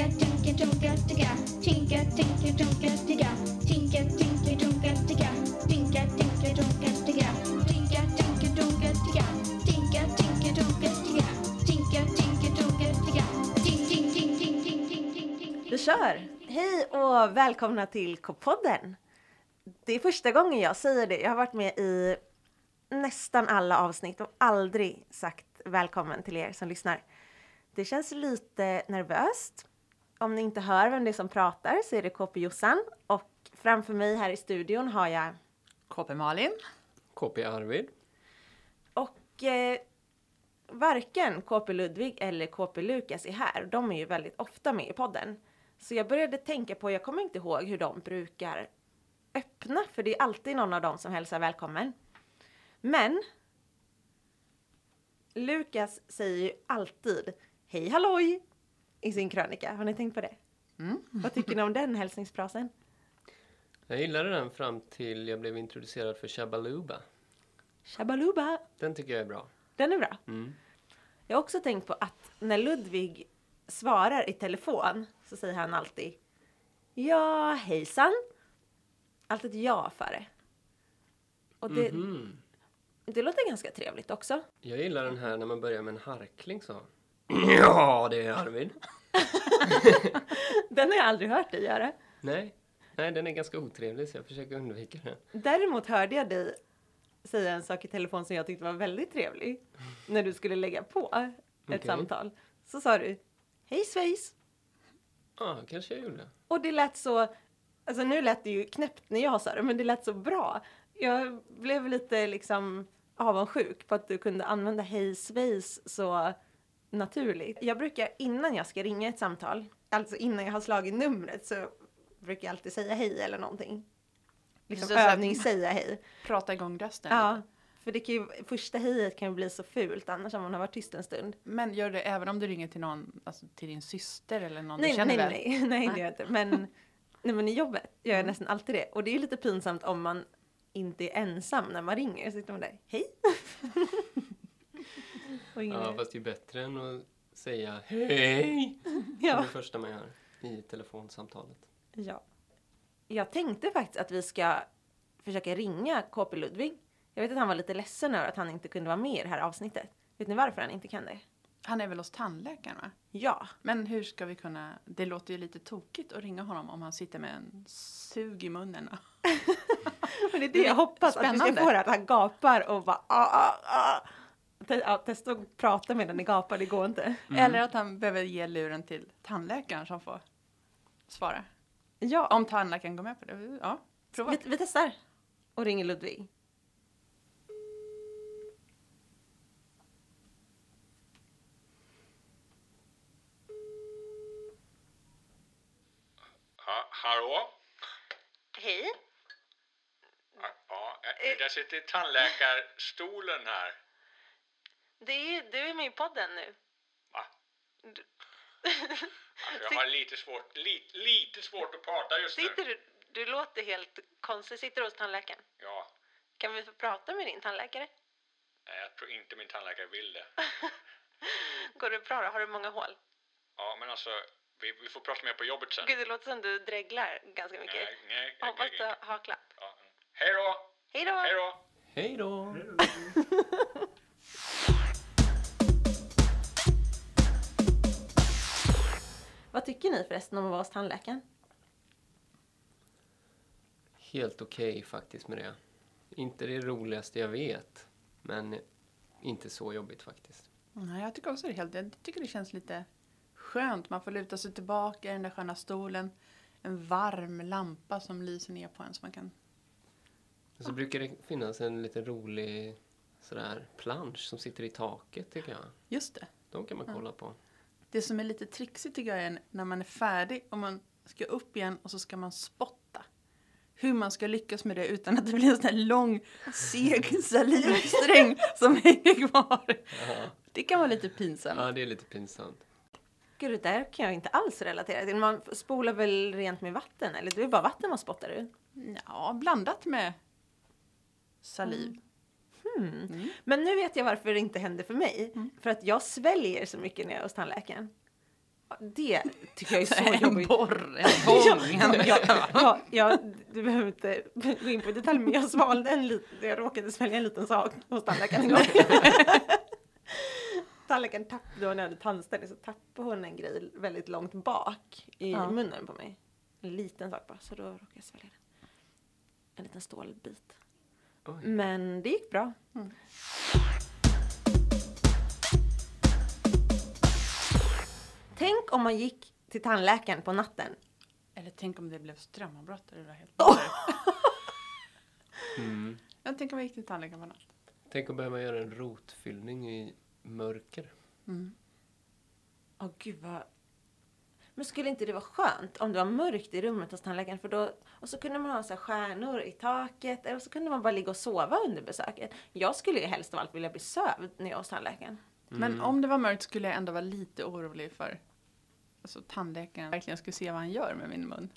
Tinka, tinka, ticka. Tinka, tinka, ticka. Tinka, tinka, ticka. Tinka, tinka, ticka. Tinka, tinka, ticka. Tinka, tinka, ticka. Tinka, tinka, ticka. Tink, tink, tink, tink, tink, tink, tink. Vi kör! Hej och välkomna till K-podden! Det är första gången jag säger det. Jag har varit med i nästan alla avsnitt och aldrig sagt välkommen till er som lyssnar. Det känns lite nervöst. Om ni inte hör vem det är som pratar så är det KP Jossan och framför mig här i studion har jag KP Malin. KP Arvid. och eh, varken KP Ludvig eller KP Lukas är här. De är ju väldigt ofta med i podden. Så jag började tänka på, jag kommer inte ihåg hur de brukar öppna, för det är alltid någon av dem som hälsar välkommen. Men Lukas säger ju alltid hej halloj i sin krönika. Har ni tänkt på det? Mm. Vad tycker ni om den hälsningsfrasen? Jag gillade den fram till jag blev introducerad för Shabaluba. Shabaluba! Den tycker jag är bra. Den är bra. Mm. Jag har också tänkt på att när Ludvig svarar i telefon så säger han alltid Ja, hejsan. Alltid ett ja före. Och det, Mhm. det låter ganska trevligt också. Jag gillar den här när man börjar med en harkling så. Ja, det är Arvid. Den har jag aldrig hört dig göra. Nej, nej, den är ganska otrevlig så jag försöker undvika den. Däremot hörde jag dig säga en sak i telefon som jag tyckte var väldigt trevlig. När du skulle lägga på ett Okej. samtal. Så sa du Hej svejs! Ja, kanske jag gjorde. Och det lät så, alltså nu lät det ju knäppt när jag sa det, men det lät så bra. Jag blev lite liksom avundsjuk på att du kunde använda hej svejs så naturligt. Jag brukar innan jag ska ringa ett samtal, alltså innan jag har slagit numret så brukar jag alltid säga hej eller någonting. Liksom Så- så övning säga hej. Prata igång rösten. Ja, för det kan ju, första hejet kan ju bli så fult annars om man har varit tyst en stund. Men gör det även om du ringer till någon, alltså till din syster eller någon Nej, du känner nej, väl? nej, nej, det gör jag inte. Men, nej, men i jobbet gör Mm. jag nästan alltid det. Och det är ju lite pinsamt om man inte är ensam när man ringer. Så sitter man där, hej! Och ingen Ja, är- fast det är bättre än att säga hej. Det är ja, det första man gör i telefonsamtalet. ja. Jag tänkte faktiskt att vi ska försöka ringa KP Ludvig. Jag vet att han var lite ledsen över att han inte kunde vara med i det här avsnittet. Vet ni varför han inte kan det? Han är väl hos tandläkaren va? Ja, Men hur ska vi kunna, det låter ju lite tokigt att ringa honom om han sitter med en sug i munnen. men det är det jag hoppas att vi ska spännande. få det, att han gapar och bara ah, ah, ah. Te- ja, Testa att prata medan ni gapar, det går inte. Eller att han behöver ge luren till tandläkaren som får svara. Ja, Om tandläkaren går med på det. Ja, prova. vi, vi testar och ringer Ludvig. Ja, hallå? Hej. Ja, Ja, jag- jag sitter i tandläkarstolen här. Det är, du är med i podden nu. Va? Du- Alltså, jag har lite svårt, lite, lite svårt att prata just nu. Sitter du, du låter helt konstig. Sitter du hos tandläkaren? Ja, Kan vi få prata med din tandläkare? nej, jag tror inte min tandläkare vill det. Går det bra då? Har du många hål? Ja, men alltså, vi, vi får prata mer på jobbet sen. Gud, det låter som du dreglar ganska mycket. Nej, nej, jag, Hoppas du har klapp. ja. Hej då! Hej då! Hej då! Hej då! Tycker ni förresten om att vara hos tandläkaren? Helt okej faktiskt med det. Inte det roligaste jag vet, men inte så jobbigt faktiskt. Nej, jag tycker också det är helt, jag tycker det känns lite skönt. Man får luta sig tillbaka i den där sköna stolen. En varm lampa som lyser ner på en så man kan... Och så brukar det finnas en lite rolig sådär plansch som sitter i taket tycker jag. Just det. De kan man kolla på. Det som är lite trixigt tycker jag är när man är färdig och man ska upp igen och så ska man spotta. Hur man ska lyckas med det utan att det blir en sån här lång, seg salivsträng som hänger kvar. Ja. Det kan vara lite pinsamt. ja, det är lite pinsamt. Gud, det där kan jag inte alls relatera till. Man spolar väl rent med vatten? Eller det är bara vatten man spottar ut? Ja, blandat med saliv. Hmm. Men nu vet jag varför det inte händer för mig. För att jag sväljer så mycket när jag är hos tandläkaren. Det tycker jag är så en jobbigt. borr, en tång. en- Ja, ja, du behöver inte gå in på detalj, men jag svalde en liten, jag råkade svälja en liten sak hos tandläkaren en gång. Tandläkaren tappade, då när jag hade tandställning, så tappade hon en grej väldigt långt bak i Ja. munnen på mig. En liten sak bara, så då råkade jag svälja den. En liten stålbit. Oj. Men det gick bra. Mm. Tänk om man gick till tandläkaren på natten. Eller tänk om det blev strömavbrott. Det var helt Åh! Mm. Jag tänker om jag gick till tandläkaren på natt. Tänk att behöva göra en rotfyllning i mörker. Mm. Åh gud vad... Men skulle inte det vara skönt om det var mörkt i rummet hos tandläkaren? För då, och så kunde man ha så här stjärnor i taket. Eller så kunde man bara ligga och sova under besöket. Jag skulle ju helst av allt vilja bli sövd när jag är hos tandläkaren. Men om det var mörkt skulle jag ändå vara lite orolig för alltså, tandläkaren verkligen skulle se vad han gör med min mun.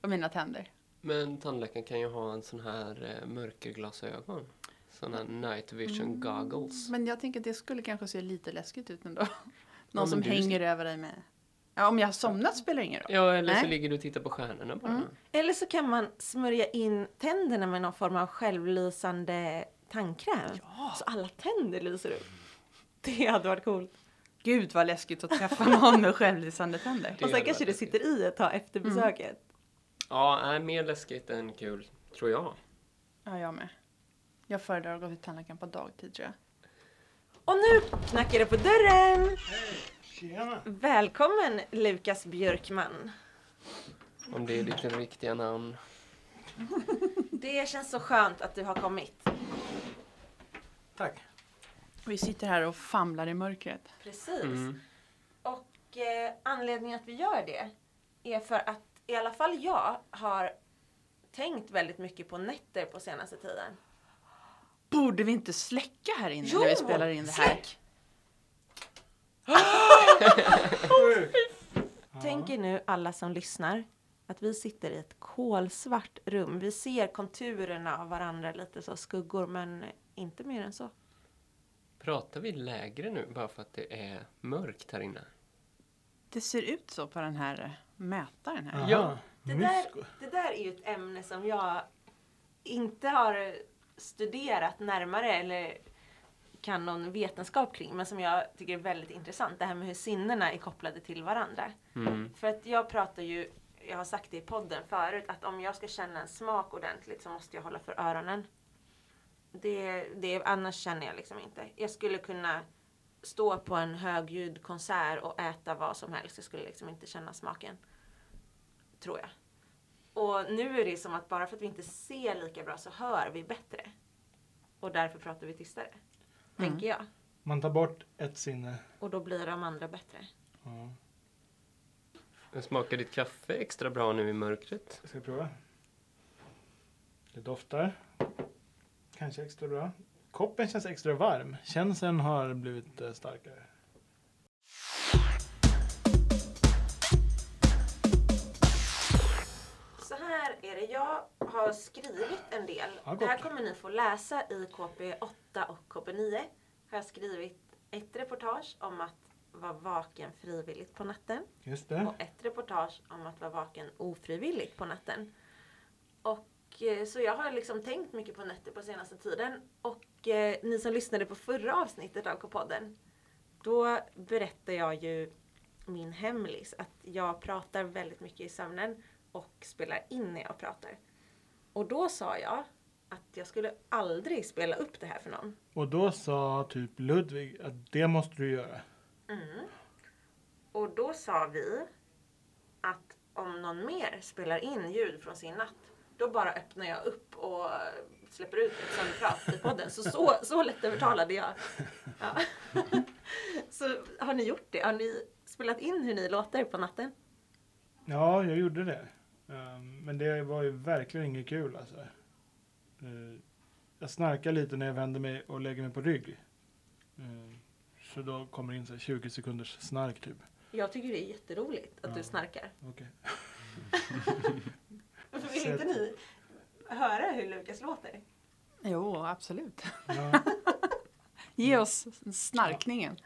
Och mina tänder. Men tandläkaren kan ju ha en sån här eh, mörkerglasögon. Såna här night vision goggles. Men jag tänker att det skulle kanske se lite läskigt ut ändå. Någon men som hänger över dig med... Ja, om jag har somnat spelar ingen roll. Ja, eller så Nej. ligger du och tittar på stjärnorna bara. Mm. Eller så kan man smörja in tänderna med någon form av självlysande tandkräm. Så alla tänder lyser upp. Det hade varit coolt. Gud vad läskigt att träffa någon med självlysande tänder. Det Och sen kanske det sitter i ett tag efter besöket. Ja, är mer läskigt än kul, tror jag. Ja, jag med. Jag föredrar att gå till tandläkaren på dagtid tror jag. Och nu knackar det på dörren! Tjena! Välkommen Lukas Björkman. Om det är ditt riktiga namn. Det känns så skönt att du har kommit. Tack. Vi sitter här och famlar i mörkret. Precis. Mm. Och eh, anledningen att vi gör det är för att i alla fall jag har tänkt väldigt mycket på nätter på senaste tiden. Borde vi inte släcka här inne när vi spelar in det här? släck! Tänk er nu alla som lyssnar att vi sitter i ett kolsvart rum. Vi ser konturerna av varandra, lite så skuggor, men inte mer än så. Pratar vi lägre nu bara för att det är mörkt här inne? Det ser ut så på den här mätaren här. Ja. Det där, det där är ju ett ämne som jag inte har studerat närmare eller kan någon vetenskap kring, men som jag tycker är väldigt intressant. Det här med hur sinnena är kopplade till varandra. Mm. För att jag pratar ju, jag har sagt det i podden förut, att om jag ska känna en smak ordentligt så måste jag hålla för öronen. Det, det, annars känner jag liksom inte. Jag skulle kunna stå på en högljudd konsert och äta vad som helst. Jag skulle liksom inte känna smaken. Tror jag. Och nu är det som att bara för att vi inte ser lika bra så hör vi bättre. Och därför pratar vi tystare. Tänker jag. Man tar bort ett sinne. Och då blir de andra bättre. Ja. Smakar ditt kaffe extra bra nu i mörkret? Ska vi prova? Det doftar. Kanske extra bra. Koppen känns extra varm. Känseln har blivit eh, starkare. Jag har skrivit en del. Ja, det här kommer ni få läsa i KP8 och KP9. Har jag skrivit ett reportage om att vara vaken frivilligt på natten. Just det. Och ett reportage om att vara vaken ofrivilligt på natten. Och eh, så jag har liksom tänkt mycket på nätter på senaste tiden. Och eh, ni som lyssnade på förra avsnittet av K-podden. Då berättade jag ju min hemlis. Att jag pratar väldigt mycket i sömnen och spelar in när jag pratar. Och då sa jag att jag skulle aldrig spela upp det här för någon. Och då sa typ Ludvig att det måste du göra. Och då sa vi att om någon mer spelar in ljud från sin natt, då bara öppnar jag upp och släpper ut ett sömnprat i podden. Så, så, så lätt övertalade jag. Ja. Så har ni gjort det? Har ni spelat in hur ni låter på natten? Ja, jag gjorde det. Ehm, Men det var ju verkligen inget kul alltså. Eh, Jag snarkar lite när jag vänder mig och lägger mig på rygg. Eh, Så då kommer det in så här 20 sekunders snark typ. Jag tycker det är jätteroligt att du Ja. snarkar. Okej. Vill inte ni höra hur Lukas låter? Jo, absolut. Ja. Ge oss snarkningen.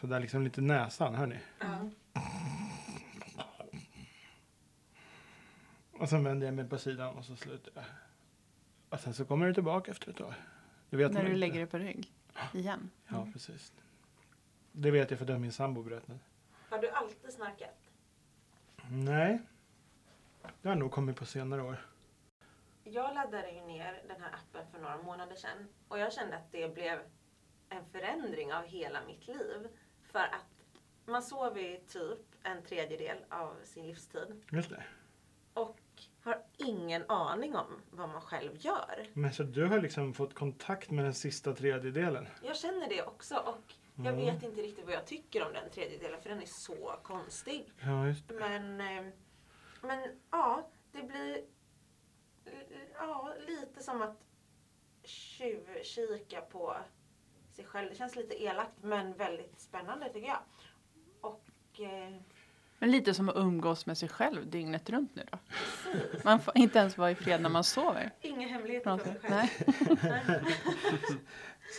Så där liksom lite näsan, hör ni? Och sen vänder jag mig på sidan och så slutar jag. Och sen så kommer det tillbaka efter ett tag. Det vet När du inte. lägger dig på rygg igen. Ja, precis. Det vet jag för det har min sambo berättat. Har du alltid snarkat? Nej. Det har nog kommit på senare år. Jag laddade ju ner den här appen för några månader sedan och jag kände att det blev en förändring av hela mitt liv. För att man sover typ en tredjedel av sin livstid Just det. och har ingen aning om vad man själv gör. Men så du har liksom fått kontakt med den sista tredjedelen? Jag känner det också och jag Mm. vet inte riktigt vad jag tycker om den tredjedelen för den är så konstig. Ja, just det. Men, eh, men ja, det blir ja, lite som att tjuvkika på sig själv. Det känns lite elakt men väldigt spännande tycker jag. Och eh, Men lite som att umgås med sig själv dygnet runt nu då. Man får inte ens vara i fred när man sover. inga hemligheter för mig själv. Nej.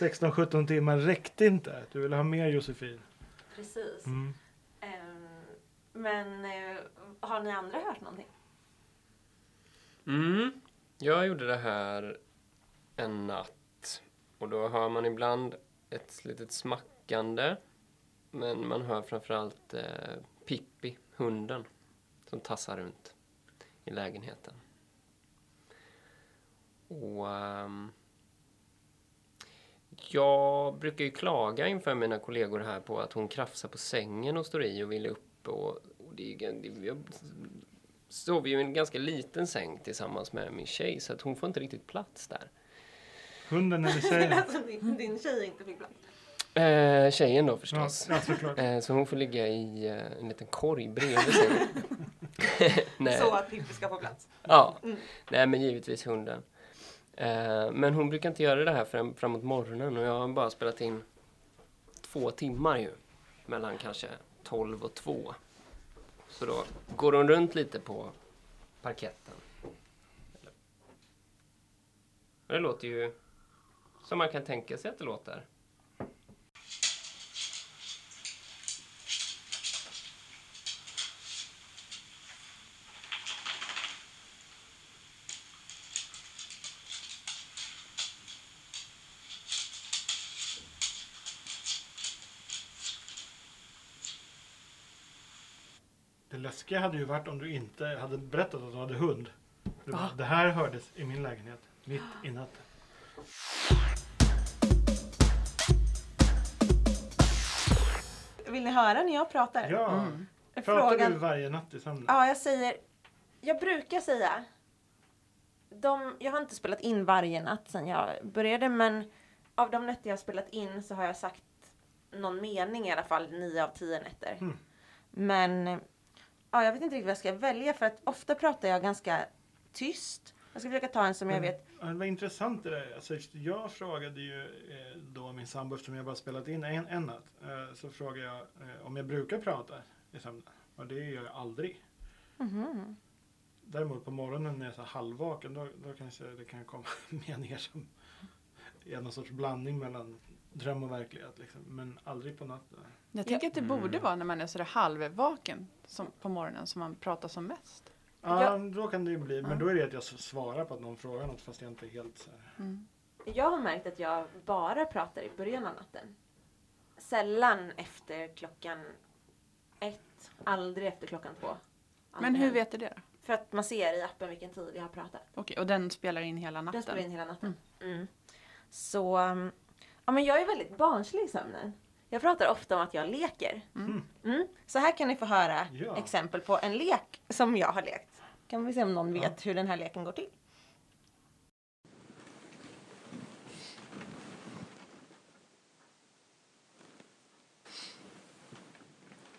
16-17 timmar räckte inte. Du ville ha mer Josefin. Precis. Mm. Ehm, men eh, har ni andra hört någonting? Mm. Jag gjorde det här en natt. Och då hör man ibland ett litet smackande. Men man hör framförallt eh, Pippi, hunden, som tassar runt i lägenheten. Och Um, jag brukar ju klaga inför mina kollegor här på att hon krafsar på sängen och står i och vill upp. Och, och det är, det, jag sover ju i en ganska liten säng tillsammans med min tjej så att hon får inte riktigt plats där. Hunden eller tjejen? alltså din, din tjej inte fick plats. Eh, tjejen då förstås. ja, såklart. Eh, så hon får ligga i eh, en liten korg bredvid. Nej. Så att Pippi ska få plats. Ja, Mm. nej men givetvis hunden. Eh, men hon brukar inte göra det här fram, framåt morgonen och jag har bara spelat in två timmar ju. Mellan kanske 12 och 2. Så då går hon runt lite på parketten. Det låter ju som man kan tänka sig att det låter. Det läskiga hade ju varit om du inte hade berättat att du hade hund. Du bara. Det här hördes i min lägenhet, mitt i natten. Vill ni höra när jag pratar? Ja, Mm. pratar Frågan- du varje natt i sömnen? Ja, jag säger... Jag brukar säga... De, jag har inte spelat in varje natt sedan jag började, men av de nätter jag har spelat in så har jag sagt någon mening i alla fall, nio av tio nätter. Mm. Men ja, jag vet inte riktigt vad jag ska välja för att ofta pratar jag ganska tyst. Jag ska försöka ta en som jag vet. Ja, det var intressant det där. Alltså, jag frågade ju eh, då min sambo, eftersom jag bara spelat in en, en natt, eh, så frågade jag eh, om jag brukar prata i sömnen. Och det gör jag aldrig. Mhm. Däremot på morgonen när jag är halvvaken, då, då kanske det kan komma meningar som är någon sorts blandning mellan dröm och verklighet. Liksom. Men aldrig på natten. Jag tänker att det Mm. borde vara när man är sådär halvvaken som, på morgonen som man pratar som mest. Ja, Jag- då kan det ju bli. Men Ja. då är det att jag svarar på att någon frågar något fast jag inte är helt så här. Mm. Jag har märkt att jag bara pratar i början av natten. Sällan efter klockan ett. Aldrig efter klockan två. Men Aldrig. hur vet du det då? För att man ser i appen vilken tid jag har pratat. Okej, och den spelar in hela Den natten? spelar in hela natten. Mm. Så, um, ja men jag är väldigt barnslig i sömnen. Jag pratar ofta om att jag leker. Mm. Mm. Så här kan ni få höra Ja. exempel på en lek som jag har lekt. Kan vi se om någon vet hur den här leken går till.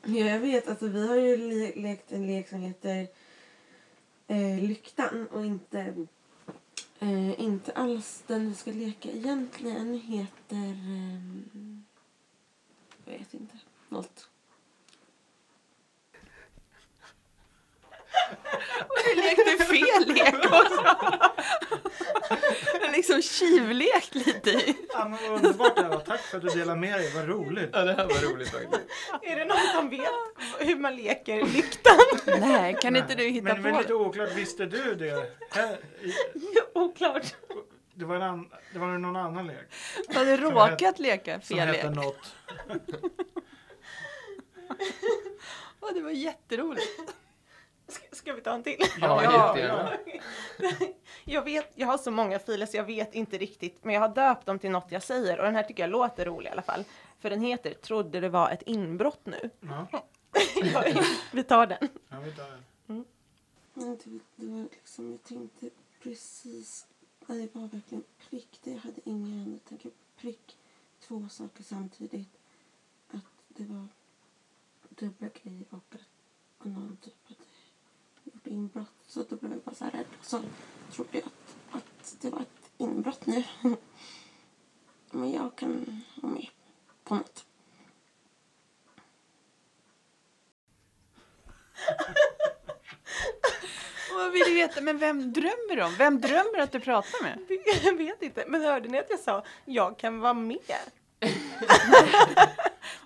Ja, jag vet. Alltså, vi har ju le- lekt en lek som heter eh, Lyktan och inte, eh, inte alls den vi ska leka egentligen heter... Eh, jag vet inte. Något. Du lekte fel lek också. Liksom tjuvlek lite i. Ja, men vad underbart det här var. Tack för att du delade med dig. Vad roligt. Ja, det här var roligt faktiskt. Är det någon som vet hur man leker lyktan? Nej, kan inte du hitta men, men på lite det? oklart, visste du det? Här, i, Oklart. det, var en an, det var någon annan lek Du hade råkat leka som fel hette lek. något. Och det var jätteroligt. Ska, ska vi ta en till? Ja, Ja, jättegärna. Jag, vet, jag har så många filer så jag vet inte riktigt, men jag har döpt dem till något jag säger och den här tycker jag låter rolig i alla fall. För den heter Trodde det var ett inbrott nu. Ja, Ja, vi tar den. ja, vi tar den. Men det, det var liksom, jag tänkte precis, ja, det var verkligen prick det. Jag hade ingen, jag tänker prick två saker samtidigt. Att det var dubbla grejer och att någon typ hade inbrott. Så då blev jag bara så här rädd. Och så trodde jag att, att det var ett inbrott nu. Men jag kan vara med på något. Och jag ville veta, men vem drömmer du om? Vem drömmer att du pratar med? Jag vet inte, men hörde ni att jag sa jag kan vara med?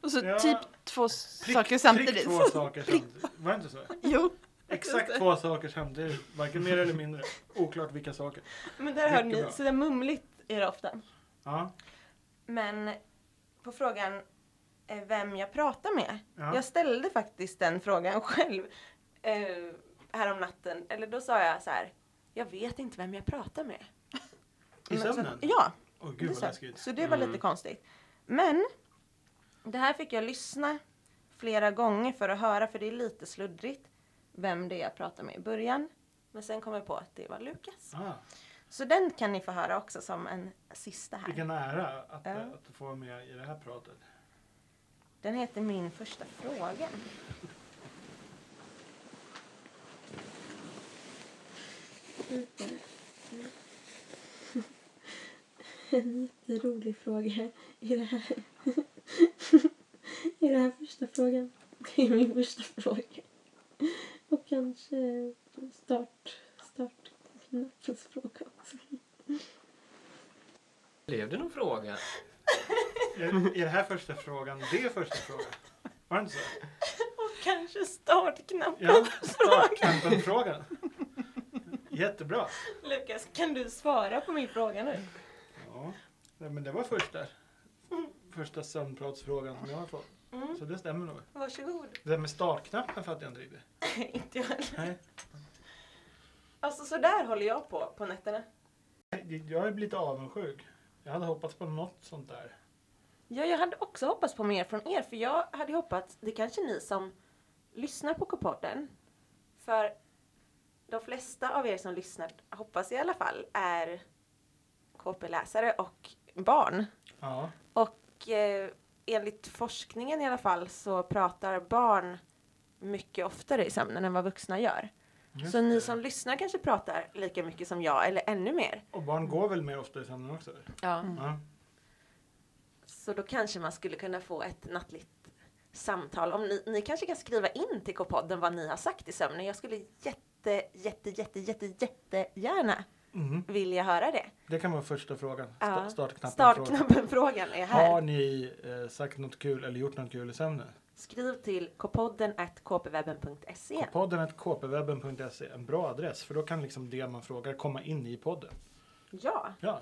Och så Ja. typ två Prick, saker samtidigt. Prick två saker samtidigt. Var det inte så? Jo, Exakt två saker samtidigt. Varken mer eller mindre. Oklart vilka saker. men där hörde ni, bra. så där mumligt är det ofta. Ja. Men på frågan eh, vem jag pratar med. Ja. Jag ställde faktiskt den frågan själv eh, härom natten. Eller då sa jag så här. Jag vet inte vem jag pratar med. I sömnen? Ja, Åh gud det vad läskigt. så det var lite konstigt. Men det här fick jag lyssna flera gånger för att höra för det är lite sluddrigt vem det är jag pratar med i början. Men sen kom jag på att det var Lukas. Ah, Så den kan ni få höra också som en sista här. vilken ära att, Ja. att du får vara med i det här pratet. Den heter Min första fråga. En jätterolig fråga i det här. I den här första frågan. Det är min första fråga. Och kanske start, startknappens fråga också. Blev det någon fråga? Är, är det här första frågan det första frågan? Var det inte så? Och kanske startknappen. Ja. Jättebra. Lukas, kan du svara på min fråga nu? Ja, men det var första, första sömnpratsfrågan som jag har fått. Mm. Så det stämmer nog. Varsågod. Det där med startknappen fattar jag inte riktigt. inte jag heller. Nej. Alltså så där håller jag på på nätterna. Jag är lite avundsjuk. Jag hade hoppats på något sånt där. Ja, jag hade också hoppats på mer från er, för jag hade hoppats, det kanske ni som lyssnar på K-podden. För de flesta av er som lyssnar, hoppas jag i alla fall, är KP-läsare och barn. Ja, Och eh, enligt forskningen i alla fall så pratar barn mycket oftare i sömnen än vad vuxna gör. just Så ni det. som lyssnar kanske pratar lika mycket som jag, eller ännu mer. Och barn går väl mer ofta i sömnen också? Ja. Ja. Så då kanske man skulle kunna få ett nattligt samtal. Om ni, ni kanske kan skriva in till K-podden vad ni har sagt i sömnen. Jag skulle jätte, jätte, jätte, jätte, jättegärna Mhm. vilja höra det. Det kan vara första frågan. Ja. Sta- Startknappen. Startknappen-frågan är här. Har ni eh, sagt något kul eller gjort något kul i sömnen? Skriv till kpodden at kpwebben.se. Podden är kpwebben.se. En bra adress för då kan liksom det man frågar komma in i podden. Ja, Ja.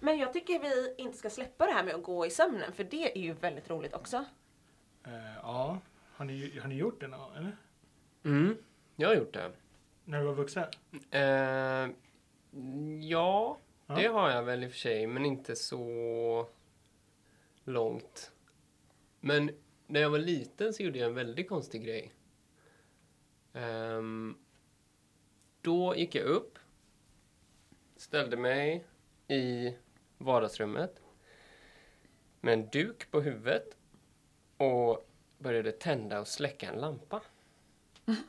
men jag tycker vi inte ska släppa det här med att gå i sömnen, för det är ju väldigt roligt också. Eh, ja. Har ni, har ni gjort det någon gång, eller? Mm, jag har gjort det. När du var vuxen? Eh, ja, Ja. det har jag väl i och för sig, men inte så långt. Men när jag var liten så gjorde jag en väldigt konstig grej. Ehm, då gick jag upp, ställde mig i vardagsrummet med en duk på huvudet och började tända och släcka en lampa.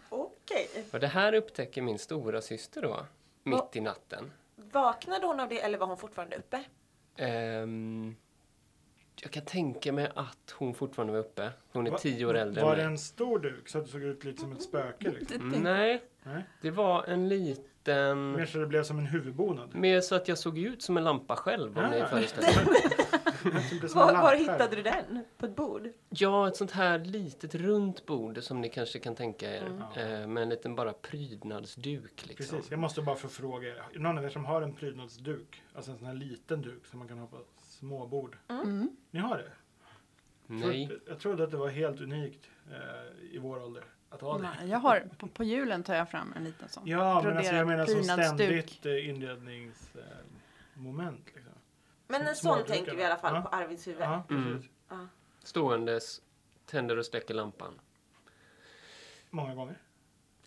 Okej. Och det här upptäcker min stora syster då, mitt i natten. Vaknade hon av det eller var hon fortfarande uppe? Ehm, Jag kan tänka mig att hon fortfarande var uppe. Hon är Va- tio år äldre Var det en stor duk så att det såg ut lite som ett spöke? Liksom? Mm, Nej, Nej. det var en liten... Mer så det blev som en huvudbonad? Mer så att jag såg ut som en lampa själv om Ja. ni föreställer en Var, var hittade du den? På ett bord? Ja, ett sånt här litet runt bord som ni kanske kan tänka er. Mm. Eh, med en liten bara prydnadsduk liksom. Precis, jag måste bara få fråga er. Någon av er som har en prydnadsduk? Alltså en sån här liten duk som man kan ha på småbord? Mm. Ni har det? Nej. Trodde- Jag trodde att det var helt unikt eh, i vår ålder att ha det. Nej, jag har, på, på julen tar jag fram en liten sån. Ja, men alltså jag menar som ständigt eh, inredningsmoment. Men en sån tänker vi i alla fall ja. på Arvids huvud. Ja. Mm. Ståendes, tänder och släcker lampan. Många gånger.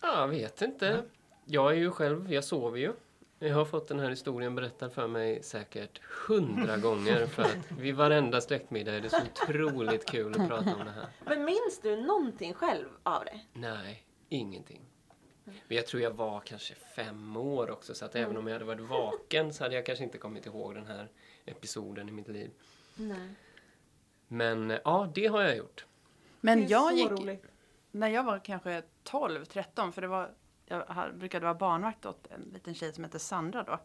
Ja, jag vet inte. Jag är ju själv, jag sover ju. Jag har fått den här historien berättad för mig säkert hundra gånger för att vid varenda släktmiddag är det så otroligt kul att prata om det här. Men minns du någonting själv av det? Nej, ingenting. Men jag tror jag var kanske fem år också så att även om jag hade varit vaken så hade jag kanske inte kommit ihåg den här episoden i mitt liv. Nej. Men eh, ja, det har jag gjort. Men jag gick, roligt. när jag var kanske 12, 13, för det var, jag brukade vara barnvakt åt en liten tjej som hette Sandra då.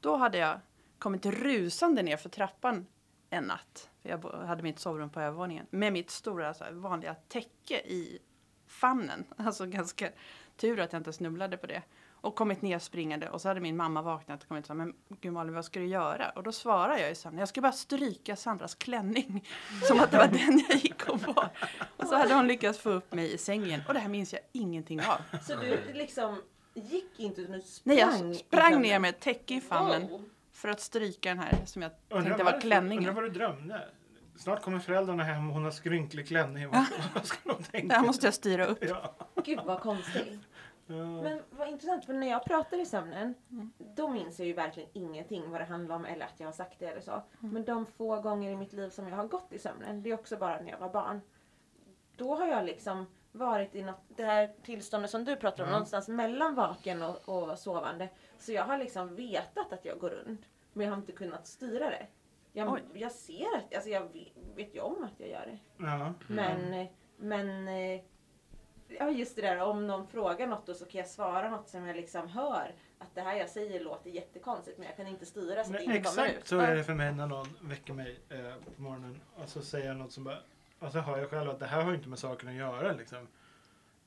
Då hade jag kommit rusande ner för trappan en natt. För jag hade mitt sovrum på övervåningen. Med mitt stora så här, vanliga täcke i famnen. Alltså ganska tur att jag inte snubblade på det. Och kommit ner springande och så hade min mamma vaknat och kommit och sagt men gud Malin vad ska du göra? Och då svarar jag i sömnen, jag ska bara stryka Sandras klänning. Som att det var den jag gick och var. Och så hade hon lyckats få upp mig i sängen och det här minns jag ingenting av. Så du liksom gick inte utan du sprang? Nej jag sprang ner med ett täcke i famnen Wow. för att stryka den här som jag Undrar tänkte var klänningen. Undrar vad du drömde? Snart kommer föräldrarna hem och hon har skrynklig klänning. Vad vad ska de Det tänka? här måste jag styra upp. Ja. Gud vad konstigt. Men vad intressant, för när jag pratar i sömnen, Mm. då minns jag ju verkligen ingenting vad det handlar om eller att jag har sagt det eller så. Mm. Men de få gånger i mitt liv som jag har gått i sömnen, det är också bara när jag var barn. Då har jag liksom varit i något, det här tillståndet som du pratar om, Ja. någonstans mellan vaken och, och sovande. Så jag har liksom vetat att jag går runt, men jag har inte kunnat styra det. Jag, jag ser att, alltså jag vet, vet ju om att jag gör det. Ja. Men, men eh, ja, just det där om någon frågar något och så kan jag svara något som jag liksom hör att det här jag säger låter jättekonstigt men jag kan inte styra så att det inte kommer exakt ut. så är det för mig när någon väcker mig eh, på morgonen och så säger jag något som bara och så hör jag själv att det här har inte med saken att göra liksom.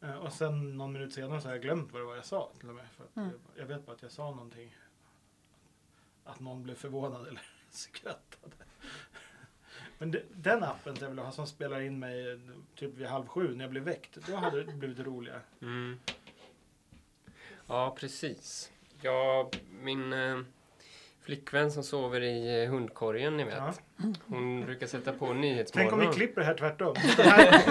Eh, och sen någon minut senare så har jag glömt vad det var jag sa till och med. För att Mm. jag, jag vet bara att jag sa någonting. Att någon blev förvånad eller skrattade. Men det, den appen jag vill ha som spelar in mig typ vid halv sju när jag blir väckt. Då hade det blivit roligare. Mm. Ja, precis. Ja, min eh, flickvän som sover i eh, hundkorgen, ni vet. Ja. Hon brukar sätta på Tänk om vi Nyhetsmorgon. klipper här tvärtom. Så det här,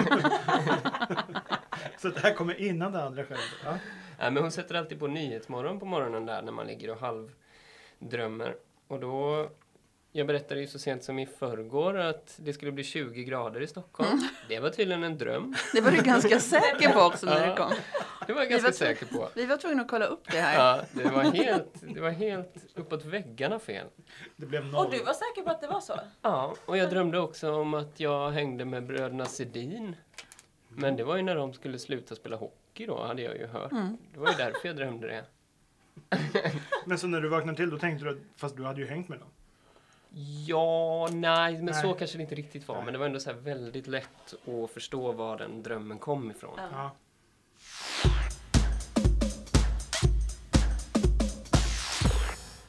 så det här kommer innan det andra skämtet. Ja. Ja, men hon sätter alltid på Nyhetsmorgon på morgonen där när man ligger och halvdrömmer. Och då, jag berättade ju så sent som i förrgår att det skulle bli 20 grader i Stockholm. Mm. Det var tydligen en dröm. Det var du ganska säker på också när Ja. det kom. Det var jag ganska var- säker på. Vi var tvungna att kolla upp det här. Ja, det var helt, det var helt uppåt väggarna fel. Det blev noll. Och du var säker på att det var så? Ja, och jag drömde också om att jag hängde med bröderna Sedin. Men det var ju när de skulle sluta spela hockey då, hade jag ju hört. Mm. Det var ju därför jag drömde det. Men så när du vaknade till då tänkte du att, fast du hade ju hängt med dem. Ja, nej, men Nej. så kanske det inte riktigt var. Nej. Men det var ändå så här väldigt lätt att förstå var den drömmen kom ifrån. Ja. Ja.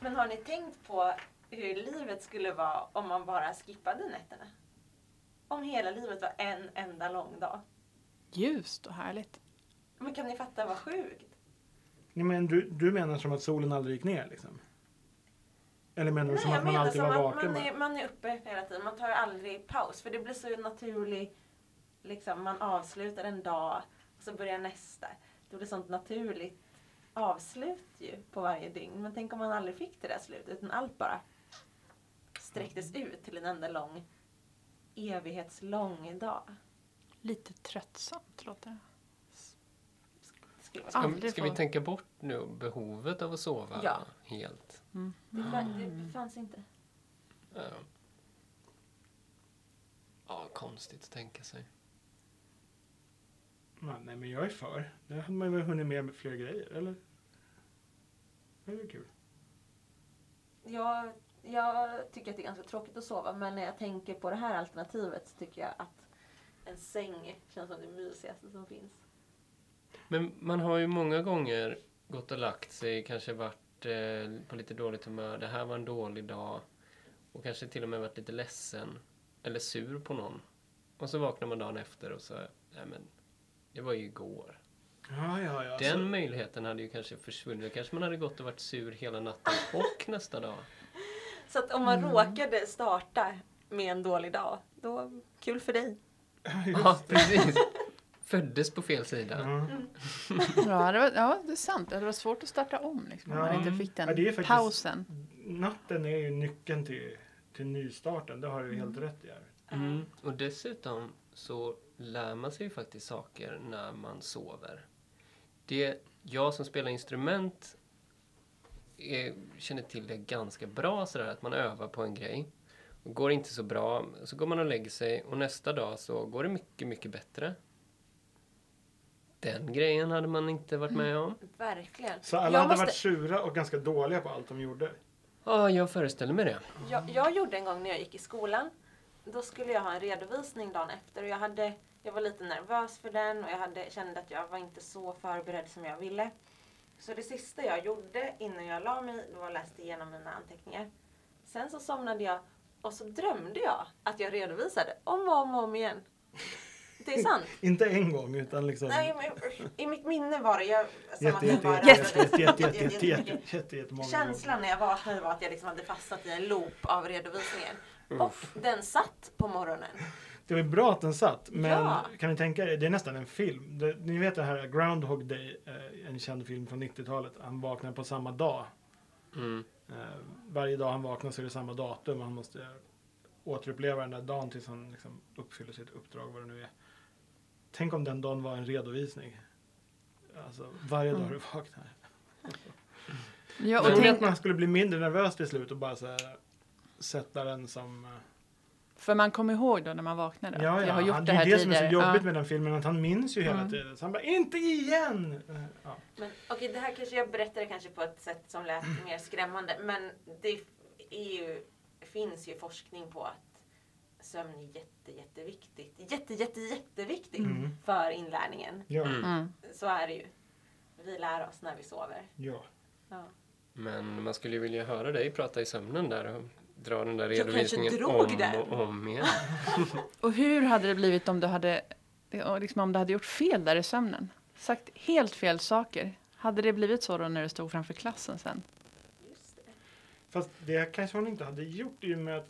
Men har ni tänkt på hur livet skulle vara om man bara skippade nätterna? Om hela livet var en enda lång dag. Ljust och härligt. Men kan ni fatta vad sjukt? Nej, men du, du menar som att solen aldrig gick ner liksom? Eller menar du som att man alltid var vaken? man är, man är uppe hela tiden. Man tar aldrig paus. För det blir så naturligt. Liksom, man avslutar en dag och så börjar nästa. Det blir sånt naturligt avslut ju på varje dygn. Men tänk om man aldrig fick det där slutet. Utan allt bara sträcktes ut till en enda lång evighetslång dag. Lite tröttsamt låter det. Det, skulle vara Ska, ska vi tänka bort nu behovet av att sova Ja. helt? Mm. det, fa- det fanns inte. Ja. Ja, konstigt att tänka sig. Ja, nej, men jag är för. Det hade man väl hunnit med med fler grejer, eller? Det är kul. Jag, jag tycker att det är ganska tråkigt att sova men när jag tänker på det här alternativet så tycker jag att en säng känns som det mysigaste som finns. Men man har ju många gånger gått och lagt sig, kanske varit eh, på lite dåligt humör. Det här var en dålig dag. Och kanske till och med varit lite ledsen. Eller sur på någon. Och så vaknar man dagen efter och så, nej men, det var ju igår. Ja, ja, ja. Den Så, möjligheten hade ju kanske försvunnit. Kanske man hade gått och varit sur hela natten och nästa dag. Så att om man råkade starta med en dålig dag, då kul för dig. Ja, precis. Föddes på fel sida. ja. Ja, det var, ja, det är sant. Det var svårt att starta om liksom, om Ja. man inte fick den Ja, det är faktiskt- pausen. Natten är ju nyckeln till, till nystarten. Det har du ju helt rätt i. Här. Mm. Och dessutom så lär man sig ju faktiskt saker när man sover. Det, jag som spelar instrument är, känner till det ganska bra sådär att man övar på en grej. Och går inte så bra så går man och lägger sig och nästa dag så går det mycket, mycket bättre. Den grejen hade man inte varit med om. Verkligen. Så alla jag, hade måste, varit sura och ganska dåliga på allt de gjorde. Ja, jag föreställer mig det. jag, jag gjorde en gång när jag gick i skolan, då skulle jag ha en redovisning dagen efter och jag, hade, jag var lite nervös för den och jag hade, kände att jag var inte så förberedd som jag ville. Så det sista jag gjorde innan jag la mig, var att läsa igenom mina anteckningar. Sen så somnade jag och så drömde jag att jag redovisade om och om och om igen. Det är sant. Inte en gång utan liksom... Nej, men i mitt minne var det jag, som Jätte, att jag jätte, bara... jätte, jätte, jätte, jätte, jätte, jätte, jätte, jättemånga gånger. Känslan när jag vaknade var att jag liksom hade fastnat i en loop av redovisningen. Och den satt på morgonen. Det var bra att den satt, men Ja. kan ni tänka er, det är nästan en film. Det, ni vet det här Groundhog Day, eh, en känd film från 90-talet. Han vaknar på samma dag. Mm. Eh, varje dag han vaknar så är det samma datum. Han måste återuppleva den där dagen tills han liksom uppfyller sitt uppdrag, vad det nu är. Tänk om den dagen var en redovisning. Alltså, varje dag du vaknar. Ja, och Tror ni tänk, att man skulle bli mindre nervös till slut och bara så här, sätta den som... eh, för man kommer ihåg då när man vaknade. Ja, ja. Jag har gjort han, det här är det tidigare. som är så jobbigt ja. med den filmen, att han minns ju hela Mm. tiden. Så han bara, inte igen! Ja. Men okej, det här kanske jag berättade kanske på ett sätt som lät mer skrämmande. Men det är ju, finns ju forskning på att sömn är jätte, jätteviktigt. Jätte, jätte, jätteviktigt Mm. för inlärningen. Ja. Mm. Mm. Så är det ju. Vi lär oss när vi sover. ja. Ja. Men man skulle ju vilja höra dig prata i sömnen där och dra den där redovisningen om den. och om igen. Och hur hade det blivit om du hade, liksom om du hade gjort fel där i sömnen? Sagt helt fel saker. Hade det blivit så då när du stod framför klassen sen? Just det. Fast det kanske hon inte hade gjort i och med att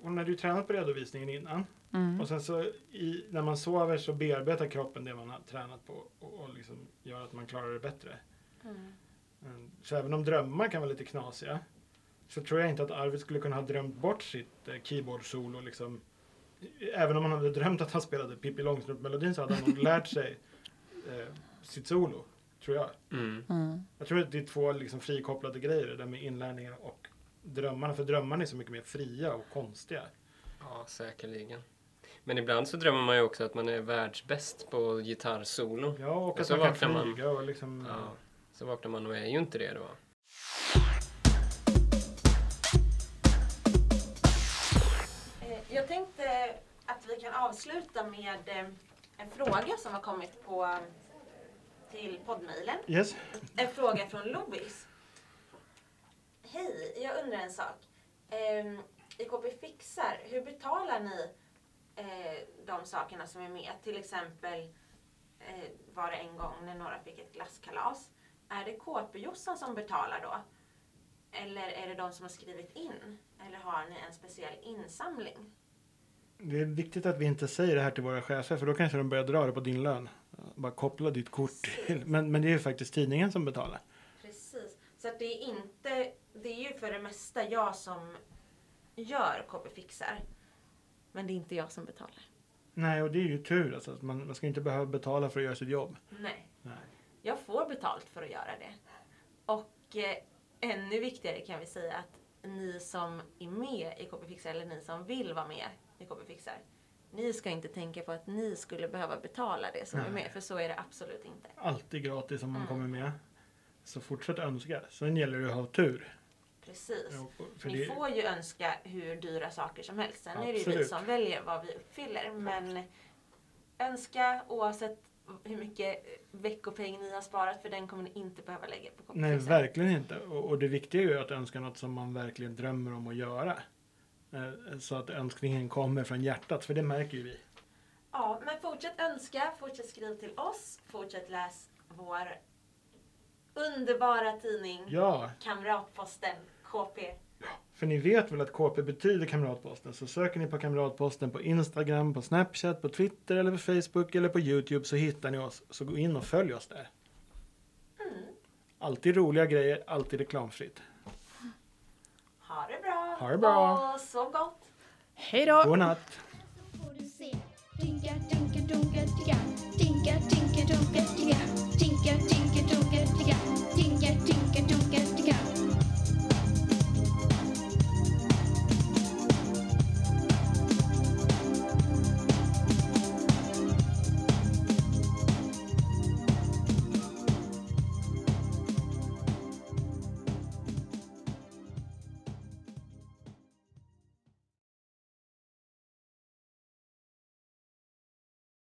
hon hade ju tränat på redovisningen innan. Mm. Och sen så i, när man sover så bearbetar kroppen det man har tränat på och, och liksom gör att man klarar det bättre. Mm. Mm. Så även om drömmar kan vara lite knasiga så tror jag inte att Arvid skulle kunna ha drömt bort sitt eh, keyboard-solo. Liksom. Även om han hade drömt att han spelade Pippi Långstrump-melodin så hade han nog lärt sig eh, sitt solo, tror jag. Mm. Mm. Jag tror att det är två liksom frikopplade grejer, det där med inlärningen och drömmarna. För drömmarna är så mycket mer fria och konstiga. Ja, säkerligen. Men ibland så drömmer man ju också att man är världsbäst på gitarrsolo. Ja, och Och att så man kan man- flyga och liksom... Ja. Så vaknar man och är ju inte det då. Eh, Jag tänkte att vi kan avsluta med eh, en fråga som har kommit på till poddmejlen. Yes. En fråga från Lovis. Hej, jag undrar en sak. Ehm, I KP Fixar, hur betalar ni eh, de sakerna som är med? Till exempel eh, var det en gång när några fick ett glasskalas. Är det KP-Jossan som betalar då? Eller är det de som har skrivit in? Eller har ni en speciell insamling? Det är viktigt att vi inte säger det här till våra chefer för då kanske de börjar dra det på din lön. Bara koppla ditt kort till. Men, men det är ju faktiskt tidningen som betalar. Precis. Så att det är inte, det är ju för det mesta jag som gör KP Fixar. Men det är inte jag som betalar. Nej, och det är ju tur. Alltså, att man, man ska inte behöva betala för att göra sitt jobb. Nej. Nej. Jag får betalt för att göra det. Och eh, ännu viktigare kan vi säga att ni som är med i KP Fixar, eller ni som vill vara med i KP Fixar, Ni ska inte tänka på att ni skulle behöva betala det som är med, för så är det absolut inte. Alltid gratis om man Mm. kommer med. Så fortsätt önska. Sen gäller det att ha tur. Precis. För Ni det, får ju önska hur dyra saker som helst. Sen är det ju vi Absolut. som väljer vad vi uppfyller. Men önska oavsett hur mycket veckopeng ni har sparat för den kommer ni inte behöva lägga på nej, kompisar. verkligen inte. Och, och det viktiga är ju att önska något som man verkligen drömmer om att göra. Eh, Så att önskningen kommer från hjärtat, för det märker ju vi. Ja, men fortsätt önska, fortsätt skriva till oss, fortsätt läs vår underbara tidning Ja, Kamratposten KP. för ni vet väl att KP betyder Kamratposten. Så söker ni på Kamratposten på Instagram, på Snapchat, på Twitter eller på Facebook eller på Youtube så hittar ni oss. Så gå in och följ oss där. Mm. Alltid roliga grejer, alltid reklamfritt. Ha det bra! Ha det bra. Och sov gott! Hej då! God natt! får du se. Tinka, tinka, dunka, ticka. Tinka, tinka, dunka, ticka. Tinka, tinka,